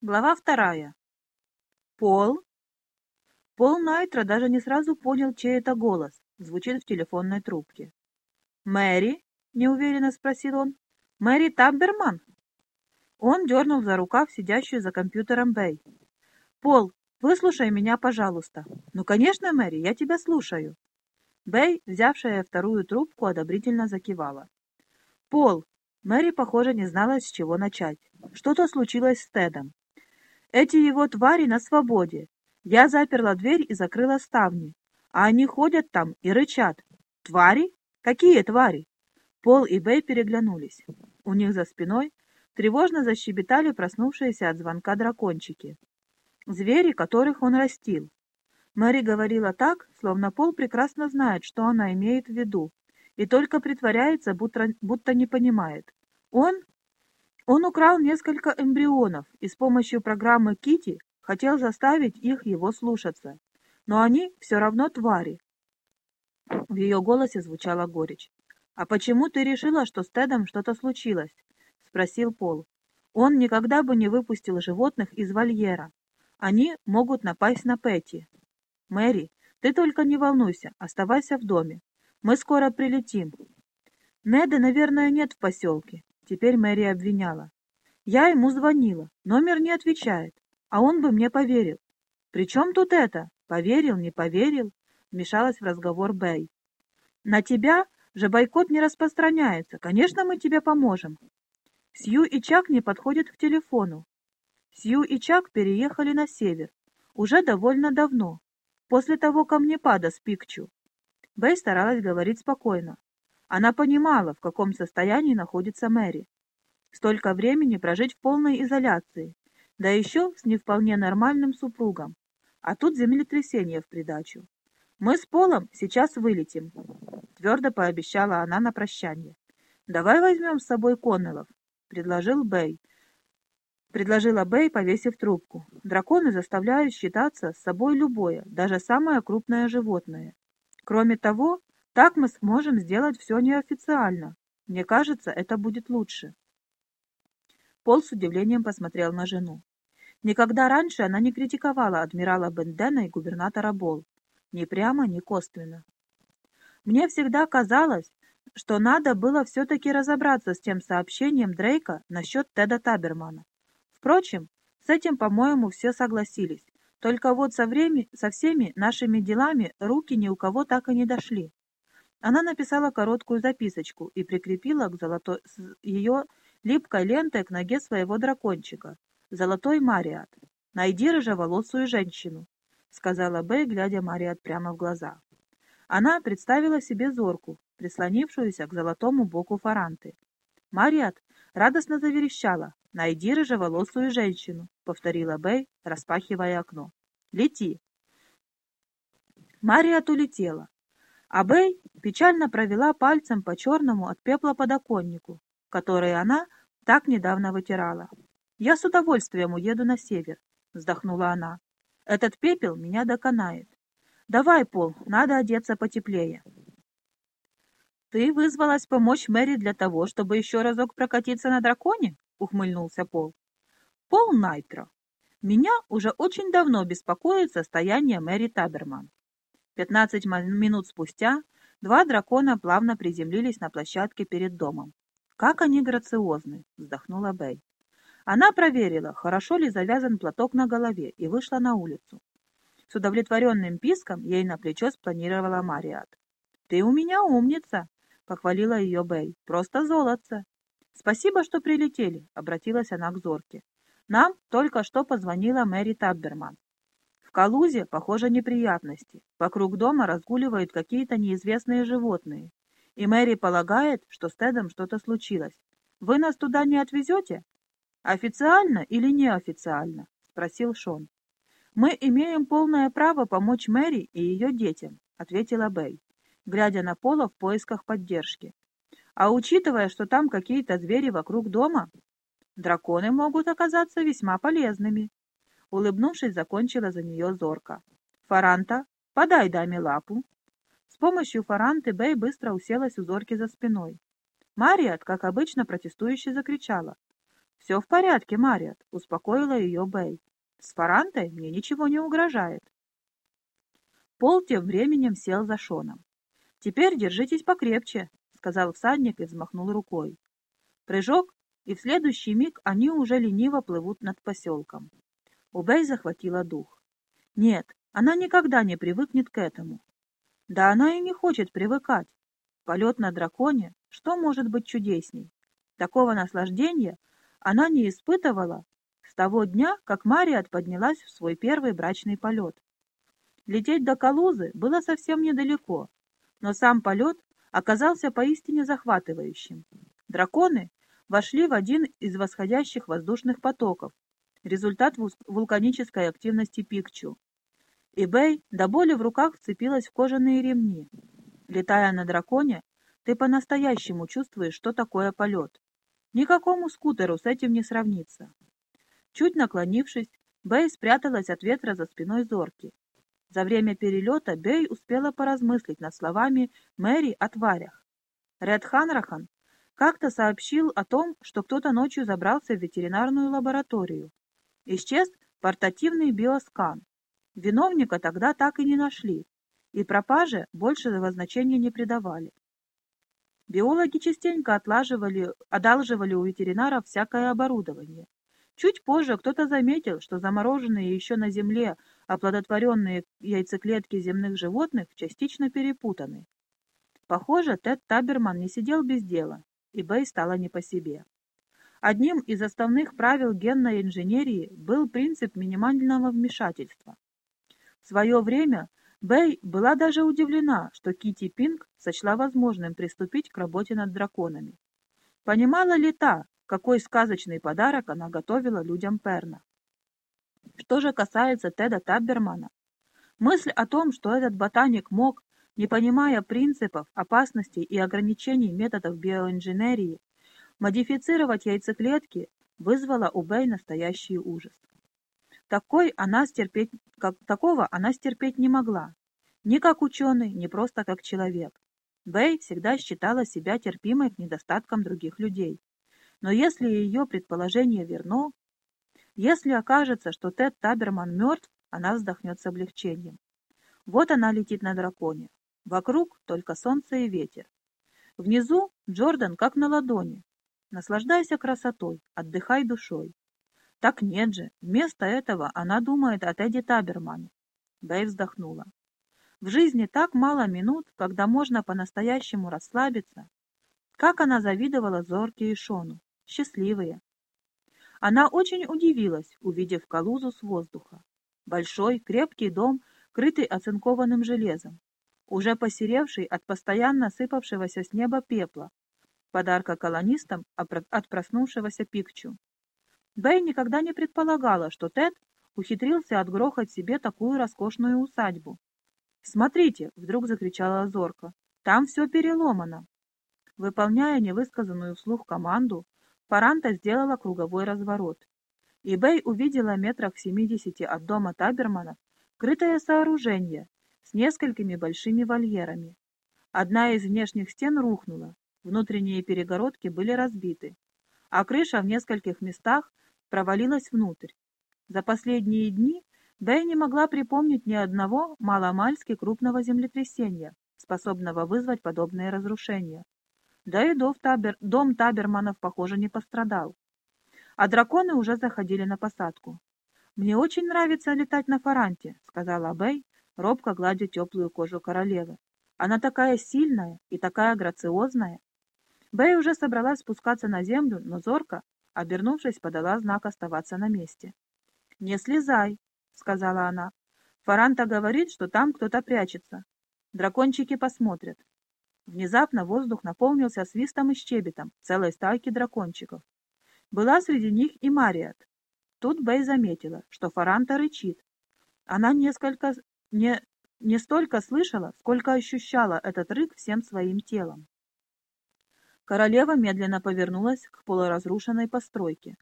Глава вторая. Пол? Пол Найтро даже не сразу понял, чей это голос, звучит в телефонной трубке. «Мэри?» — неуверенно спросил он. «Мэри Табберман?» Он дернул за рукав сидящую за компьютером Бэй. «Пол, выслушай меня, пожалуйста». «Ну, конечно, Мэри, я тебя слушаю». Бэй, взявшая вторую трубку, одобрительно закивала. «Пол!» Мэри, похоже, не знала, с чего начать. Что-то случилось с Тедом. Эти его твари на свободе. Я заперла дверь и закрыла ставни. А они ходят там и рычат. Твари? Какие твари? Пол и Бэй переглянулись. У них за спиной тревожно защебетали проснувшиеся от звонка дракончики. Звери, которых он растил. Мэри говорила так, словно Пол прекрасно знает, что она имеет в виду, и только притворяется, будто, будто не понимает. Он он украл несколько эмбрионов и с помощью программы Кити хотел заставить их его слушаться. Но они все равно твари. В ее голосе звучала горечь. «А почему ты решила, что с Тедом что-то случилось?» — спросил Пол. «Он никогда бы не выпустил животных из вольера. Они могут напасть на Петти». «Мэри, ты только не волнуйся, оставайся в доме. Мы скоро прилетим». «Неда, наверное, нет в поселке. Теперь Мэри обвиняла. Я ему звонила, номер не отвечает, а он бы мне поверил. «При чем тут это? Поверил, не поверил?» Вмешалась в разговор Бэй. «На тебя же бойкот не распространяется. Конечно, мы тебе поможем». Сью и Чак не подходят к телефону. Сью и Чак переехали на север. Уже довольно давно. После того камнепада с Пикчу. Бэй старалась говорить спокойно. Она понимала, в каком состоянии находится Мэри. Столько времени прожить в полной изоляции, да еще с не вполне нормальным супругом. А тут землетрясение в придачу. «Мы с Полом сейчас вылетим», — твердо пообещала она на прощание. «Давай возьмем с собой Коннеллов», — предложил Бэй. Предложила Бэй, повесив трубку. Драконы заставляют считаться с собой любое, даже самое крупное животное. Кроме того, так мы сможем сделать все неофициально. Мне кажется, это будет лучше. Пол с удивлением посмотрел на жену. Никогда раньше она не критиковала адмирала Бендена и губернатора Бол. Ни прямо, ни косвенно. Мне всегда казалось, что надо было все-таки разобраться с тем сообщением Дрейка насчет Теда Табермана. Впрочем, с этим, по-моему, все согласились. Только вот со, время, со всеми нашими делами руки ни у кого так и не дошли. Она написала короткую записочку и прикрепила к золотой ее липкой лентой к ноге своего дракончика. «Золотой Мариат, найди рыжеволосую женщину», — сказала Бэй, глядя Мариат прямо в глаза. Она представила себе зорку, прислонившуюся к золотому боку фаранты. Мариат радостно заверещала. «Найди рыжеволосую женщину», — повторила Бэй, распахивая окно. «Лети!» Мариат улетела. А Бэй печально провела пальцем по черному от пепла подоконнику, который она так недавно вытирала. «Я с удовольствием уеду на север», — вздохнула она. «Этот пепел меня доконает. Давай, Пол, надо одеться потеплее». «Ты вызвалась помочь Мэри для того, чтобы еще разок прокатиться на драконе?» — ухмыльнулся Пол. «Пол Найтро. Меня уже очень давно беспокоит состояние Мэри Таберман. Пятнадцать минут спустя два дракона плавно приземлились на площадке перед домом. «Как они грациозны!» — вздохнула Бэй. Она проверила, хорошо ли завязан платок на голове, и вышла на улицу. С удовлетворенным писком ей на плечо спланировала Мариат. «Ты у меня умница!» — похвалила ее Бэй. «Просто золотце!» «Спасибо, что прилетели», — обратилась она к Зорке. «Нам только что позвонила Мэри Табберман. Калузе, похоже, неприятности. Вокруг дома разгуливают какие-то неизвестные животные. И Мэри полагает, что с Тедом что-то случилось. Вы нас туда не отвезете? Официально или неофициально? Спросил Шон. Мы имеем полное право помочь Мэри и ее детям, ответила Бэй, глядя на Пола в поисках поддержки. А учитывая, что там какие-то звери вокруг дома, драконы могут оказаться весьма полезными. Улыбнувшись, закончила за нее зорко. «Фаранта, подай даме лапу». С помощью фаранты Бэй быстро уселась у зорки за спиной. Мариат, как обычно, протестующе закричала. «Все в порядке, Мариат», — успокоила ее Бэй. «С Фарантой мне ничего не угрожает». Пол тем временем сел за Шоном. «Теперь держитесь покрепче», — сказал всадник и взмахнул рукой. Прыжок, и в следующий миг они уже лениво плывут над поселком. У Бэй захватила дух. Нет, она никогда не привыкнет к этому. Да она и не хочет привыкать. Полет на драконе, что может быть чудесней? Такого наслаждения она не испытывала с того дня, как Мариат поднялась в свой первый брачный полет. Лететь до Калузы было совсем недалеко, но сам полет оказался поистине захватывающим. Драконы вошли в один из восходящих воздушных потоков, результат вулканической активности Пикчу. И Бэй до боли в руках вцепилась в кожаные ремни. Летая на драконе, ты по-настоящему чувствуешь, что такое полет. Никакому скутеру с этим не сравнится. Чуть наклонившись, Бэй спряталась от ветра за спиной Зорки за время перелета Бей успела поразмыслить над словами Мэри о тварях. Ред Ханрахан как-то сообщил о том, что кто-то ночью забрался в ветеринарную лабораторию. Исчез портативный биоскан. Виновника тогда так и не нашли, и пропаже большего значения не придавали. Биологи частенько отлаживали, одалживали у ветеринаров всякое оборудование. Чуть позже кто-то заметил, что замороженные еще на земле оплодотворенные яйцеклетки земных животных частично перепутаны. Похоже, Тед Таберман не сидел без дела, и Бэй стала не по себе. Одним из основных правил генной инженерии был принцип минимального вмешательства. В свое время Бэй была даже удивлена, что Кити Пинг сочла возможным приступить к работе над драконами. Понимала ли та, какой сказочный подарок она готовила людям Перна? Что же касается Теда Таббермана, мысль о том, что этот ботаник мог, не понимая принципов, опасностей и ограничений методов биоинженерии, модифицировать яйцеклетки, вызвала у Бэй настоящий ужас. Такой она стерпеть, как, такого она стерпеть не могла, ни как ученый, ни просто как человек. Бэй всегда считала себя терпимой к недостаткам других людей. Но если ее предположение верно, если окажется, что Тед Таберман мертв, она вздохнет с облегчением. Вот она летит на драконе. Вокруг только солнце и ветер. Внизу Джордан как на ладони. Наслаждайся красотой, отдыхай душой. Так нет же, вместо этого она думает о Теде Табермане. Бэй вздохнула. В жизни так мало минут, когда можно по-настоящему расслабиться. Как она завидовала Зорке и Шону. Счастливые, она очень удивилась, увидев Калузу с воздуха. Большой, крепкий дом, крытый оцинкованным железом, уже посеревший от постоянно сыпавшегося с неба пепла, подарка колонистам от проснувшегося Пикчу. Бэй никогда не предполагала, что Тед ухитрился отгрохать себе такую роскошную усадьбу. «Смотрите!» — вдруг закричала Зорка. «Там все переломано!» Выполняя невысказанную вслух команду, Фаранта сделала круговой разворот. И Бэй увидела метрах в семидесяти от дома Таберманов крытое сооружение с несколькими большими вольерами. Одна из внешних стен рухнула, внутренние перегородки были разбиты, а крыша в нескольких местах провалилась внутрь. За последние дни Бэй не могла припомнить ни одного маломальски крупного землетрясения, способного вызвать подобные разрушения. Да и табер, дом Таберманов, похоже, не пострадал. А драконы уже заходили на посадку. «Мне очень нравится летать на фаранте», — сказала Бэй, робко гладя теплую кожу королевы. «Она такая сильная и такая грациозная». Бэй уже собралась спускаться на землю, но зорко, обернувшись, подала знак оставаться на месте. «Не слезай», — сказала она. «Фаранта говорит, что там кто-то прячется. Дракончики посмотрят. Внезапно воздух наполнился свистом и щебетом целой стайки дракончиков. Была среди них и Мариат. Тут Бэй заметила, что Фаранта рычит. Она несколько, не, не столько слышала, сколько ощущала этот рык всем своим телом. Королева медленно повернулась к полуразрушенной постройке.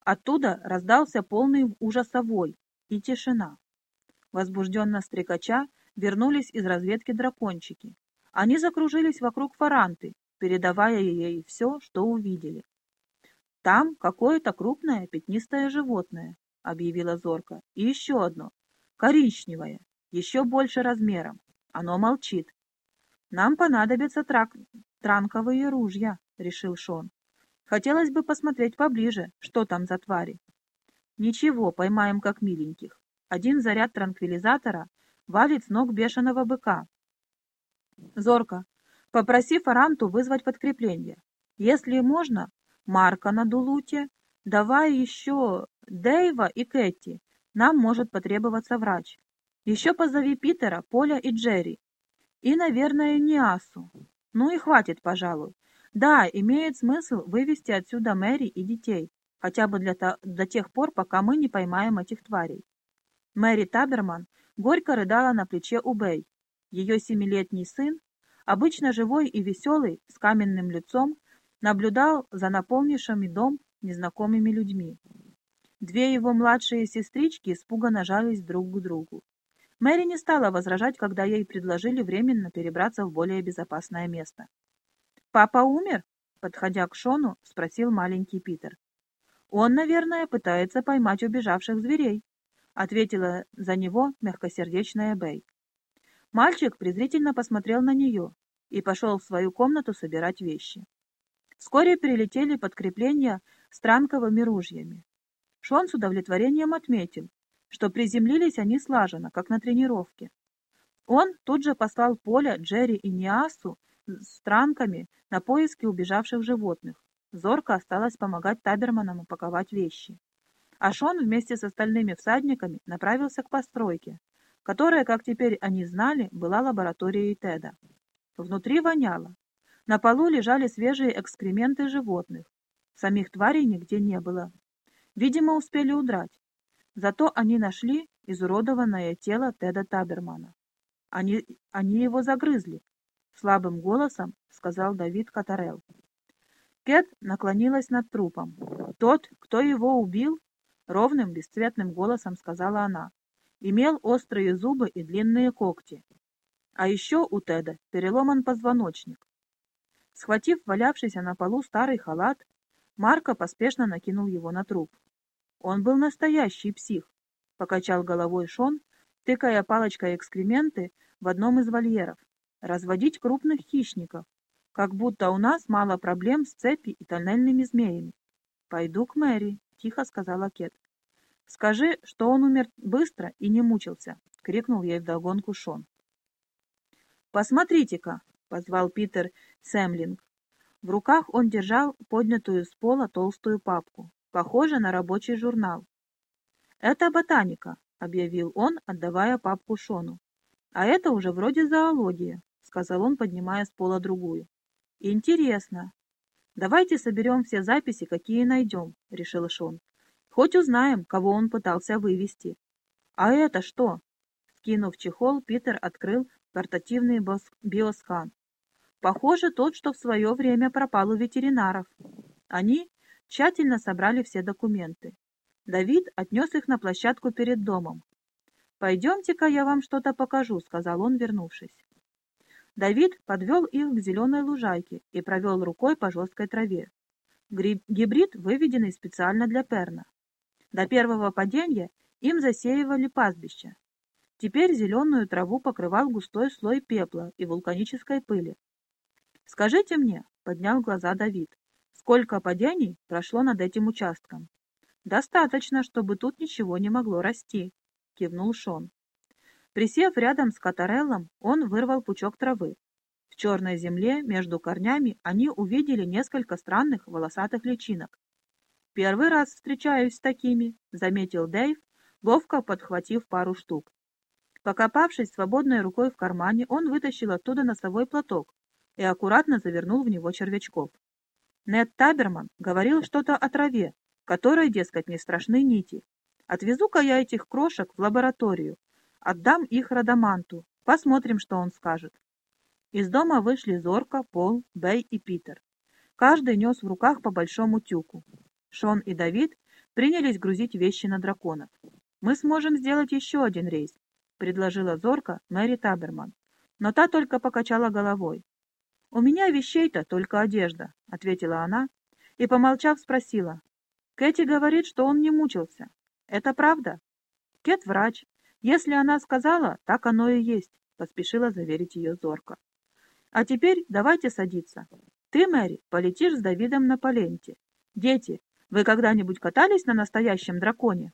Оттуда раздался полный ужаса вой и тишина. Возбужденно стрекача вернулись из разведки дракончики, они закружились вокруг Фаранты, передавая ей все, что увидели. Там какое-то крупное пятнистое животное, объявила Зорка. И еще одно, коричневое, еще больше размером. Оно молчит. Нам понадобятся трак... транковые ружья, решил Шон. Хотелось бы посмотреть поближе, что там за твари. Ничего, поймаем как миленьких. Один заряд транквилизатора валит с ног бешеного быка. Зорка, попроси Фаранту вызвать подкрепление. Если можно, Марка на Дулуте, давай еще Дэйва и Кэти. Нам может потребоваться врач. Еще позови Питера, Поля и Джерри. И, наверное, Ниасу. Ну и хватит, пожалуй. Да, имеет смысл вывести отсюда Мэри и детей, хотя бы для до тех пор, пока мы не поймаем этих тварей. Мэри Таберман горько рыдала на плече у Бэй. Ее семилетний сын, обычно живой и веселый, с каменным лицом, наблюдал за наполнившими дом незнакомыми людьми. Две его младшие сестрички испуганно жались друг к другу. Мэри не стала возражать, когда ей предложили временно перебраться в более безопасное место. «Папа умер?» — подходя к Шону, спросил маленький Питер. «Он, наверное, пытается поймать убежавших зверей», — ответила за него мягкосердечная Бэй. Мальчик презрительно посмотрел на нее и пошел в свою комнату собирать вещи. Вскоре прилетели подкрепления с транковыми ружьями. Шон с удовлетворением отметил, что приземлились они слаженно, как на тренировке. Он тут же послал Поля, Джерри и Ниасу с транками на поиски убежавших животных. Зорка осталась помогать Таберманам упаковать вещи. А Шон вместе с остальными всадниками направился к постройке, которая, как теперь они знали, была лабораторией Теда. Внутри воняло. На полу лежали свежие экскременты животных. Самих тварей нигде не было. Видимо, успели удрать. Зато они нашли изуродованное тело Теда Табермана. Они, они его загрызли, слабым голосом сказал Давид Катарел. Кэт наклонилась над трупом. Тот, кто его убил, ровным, бесцветным голосом сказала она, имел острые зубы и длинные когти. А еще у Теда переломан позвоночник. Схватив валявшийся на полу старый халат, Марко поспешно накинул его на труп. Он был настоящий псих, покачал головой Шон, тыкая палочкой экскременты в одном из вольеров. Разводить крупных хищников, как будто у нас мало проблем с цепи и тоннельными змеями. «Пойду к Мэри», — тихо сказала Кет. «Скажи, что он умер быстро и не мучился», — крикнул ей вдогонку Шон. «Посмотрите-ка», — позвал Питер Сэмлинг. В руках он держал поднятую с пола толстую папку, похожую на рабочий журнал. «Это ботаника», — объявил он, отдавая папку Шону. «А это уже вроде зоология», — сказал он, поднимая с пола другую. «Интересно. Давайте соберем все записи, какие найдем», — решил Шон. «Хоть узнаем, кого он пытался вывести». «А это что?» Скинув чехол, Питер открыл портативный биоскан. Похоже, тот, что в свое время пропал у ветеринаров. Они тщательно собрали все документы. Давид отнес их на площадку перед домом. «Пойдемте-ка я вам что-то покажу», — сказал он, вернувшись. Давид подвел их к зеленой лужайке и провел рукой по жесткой траве. Гибрид, выведенный специально для перна. До первого падения им засеивали пастбище. Теперь зеленую траву покрывал густой слой пепла и вулканической пыли. «Скажите мне», — поднял глаза Давид, — «сколько падений прошло над этим участком?» «Достаточно, чтобы тут ничего не могло расти», — кивнул Шон. Присев рядом с Катареллом, он вырвал пучок травы. В черной земле между корнями они увидели несколько странных волосатых личинок. «Первый раз встречаюсь с такими», — заметил Дэйв, ловко подхватив пару штук. Покопавшись свободной рукой в кармане, он вытащил оттуда носовой платок и аккуратно завернул в него червячков. Нед Таберман говорил что-то о траве, которой, дескать, не страшны нити. Отвезу-ка я этих крошек в лабораторию, отдам их Радаманту, посмотрим, что он скажет. Из дома вышли Зорка, Пол, Бэй и Питер. Каждый нес в руках по большому тюку. Шон и Давид принялись грузить вещи на драконов. «Мы сможем сделать еще один рейс», — предложила Зорка Мэри Таберман. Но та только покачала головой. «У меня вещей-то только одежда», — ответила она и, помолчав, спросила. Кэти говорит, что он не мучился. Это правда? Кэт врач. Если она сказала, так оно и есть, поспешила заверить ее зорко. А теперь давайте садиться. Ты, Мэри, полетишь с Давидом на Поленте. Дети, вы когда-нибудь катались на настоящем драконе?